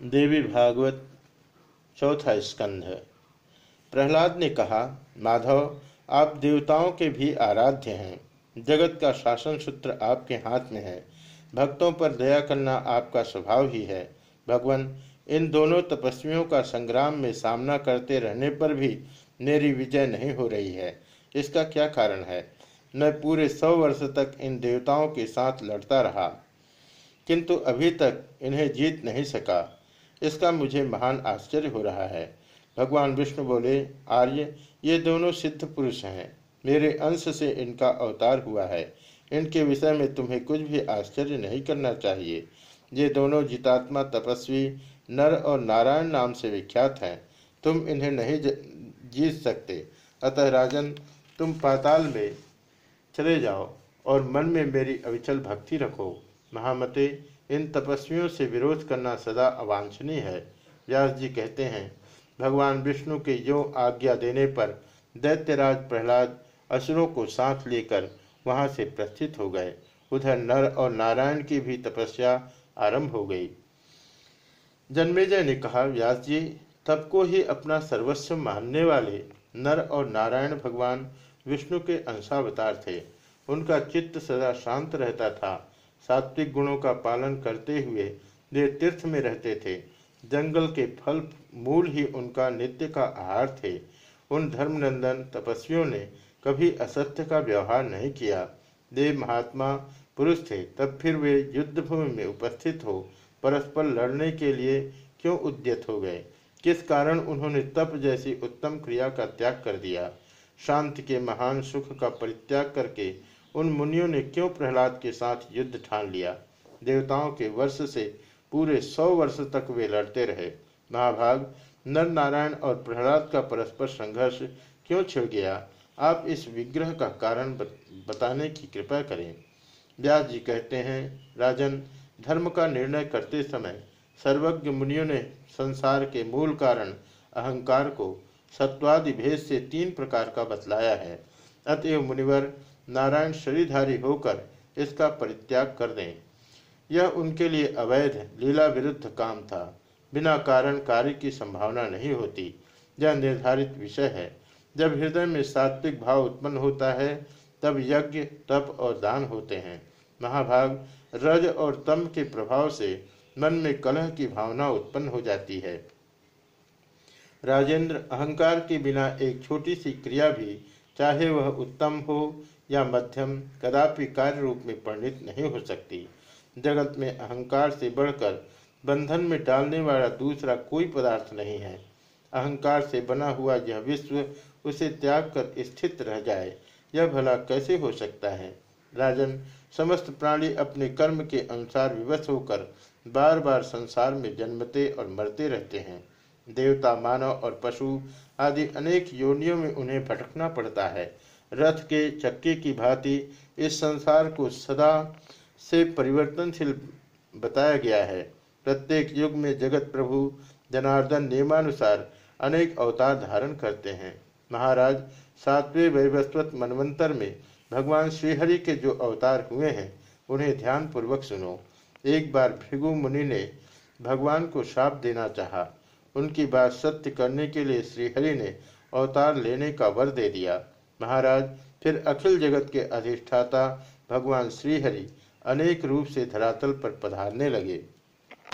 देवी भागवत चौथा स्कंध प्रहलाद ने कहा, माधव, आप देवताओं के भी आराध्य हैं। जगत का शासन सूत्र आपके हाथ में है। भक्तों पर दया करना आपका स्वभाव ही है। भगवान, इन दोनों तपस्वियों का संग्राम में सामना करते रहने पर भी मेरी विजय नहीं हो रही है। इसका क्या कारण है? मैं पूरे सौ वर्ष तक इन देवताओं के साथ लड़ता रहा, किंतु अभी तक इन्हें जीत नहीं सका। इसका मुझे महान आश्चर्य हो रहा है। भगवान विष्णु बोले, आर्य, ये दोनों सिद्ध पुरुष हैं। मेरे अंश से इनका अवतार हुआ है। इनके विषय में तुम्हें कुछ भी आश्चर्य नहीं करना चाहिए। ये दोनों जितात्मा, तपस्वी, नर और नारायण नाम से विख्यात हैं। तुम इन्हें नहीं जीत सकते। अतः राजन, तुम पाताल में चले जाओ और मन में मेरी अविचल भक्ति रखो। महामते इन तपस्वियों से विरोध करना सदा अवांछनीय है। व्यास जी कहते हैं, भगवान विष्णु के यो आज्ञा देने पर दैत्यराज प्रहलाद असुरों को साथ लेकर वहाँ से प्रस्थित हो गए। उधर नर और नारायण की भी तपस्या आरंभ हो गई। जन्मेजय ने कहा, व्यास जी, तब को ही अपना सर्वस्व मानने वाले नर और नारायण भगवान विष्णु के अंशावतार थे। उनका चित्त सदा शांत रहता था सात्विक गुणों का पालन करते हुए वे तीर्थ में रहते थे। जंगल के फल मूल ही उनका नित्य का आहार थे। उन धर्मनंदन तपस्वियों ने कभी असत्य का व्यवहार नहीं किया। देव महात्मा पुरुष थे, तब फिर वे युद्ध भूमि में उपस्थित हो परस्पर लड़ने के लिए क्यों उद्यत हो गए? किस कारण उन्होंने तप जैसी उत्तम क्रिया का त्याग कर दिया? शांति के महान सुख का परित्याग करके उन मुनियों ने क्यों प्रहलाद के साथ युद्ध ठान लिया? देवताओं के वर्ष से पूरे सौ वर्ष तक वे लड़ते रहे। महाभाग नर नारायण और प्रहलाद का परस्पर संघर्ष क्यों छिड़ गया? आप इस विग्रह का कारण बताने की कृपा करें। व्यास जी कहते हैं, राजन, धर्म का निर्णय करते समय सर्वज्ञ मुनियों ने संसार के मूल कारण अहंकार को सत्वादि भेद से तीन प्रकार का बतलाया है। अतएव मुनिवर, नारायण शरीरधारी होकर इसका परित्याग कर दें। यह उनके लिए अवैध, लीला विरुद्ध काम था। बिना कारण कार्य की संभावना नहीं होती। यह निर्धारित विषय है। जब हृदय में सात्विक भाव उत्पन्न होता है, तब यज्ञ, तप और दान होते हैं। महाभाग, रज और तम के प्रभाव से मन में कलह की भावना उत्पन्न हो जाती है। राजेंद्र अहंकार के बिना एक छोटी सी क्रिया भी चाहे वह उत्तम हो या मध्यम, कदापि कार्य रूप में परिणित नहीं हो सकती। जगत में अहंकार से बढ़कर बंधन में डालने वाला दूसरा कोई पदार्थ नहीं है। अहंकार से बना हुआ यह विश्व उसे त्याग कर स्थित रह जाए। यह भला कैसे हो सकता है? राजन, समस्त प्राणी अपने कर्म के अनुसार विवश होकर बार बार संसार में जन्मते और मरते रहते हैं। देवता, मानव और पशु आदि अनेक योनियों में उन्हें भटकना पड़ता है। रथ के चक्के की भांति इस संसार को सदा से परिवर्तनशील बताया गया है। प्रत्येक युग में जगत प्रभु जनार्दन नियमानुसार अनेक अवतार धारण करते हैं। महाराज सातवें वैवस्वत मनवंतर में भगवान श्रीहरि के जो अवतार हुए हैं, उन्हें ध्यानपूर्वक सुनो। एक बार भृगु मुनि ने भगवान को श्राप देना चाहा। उनकी बात सत्य करने के लिए श्रीहरि ने अवतार लेने का वर दे दिया। महाराज, फिर अखिल जगत के अधिष्ठाता भगवान श्रीहरि अनेक रूप से धरातल पर पधारने लगे।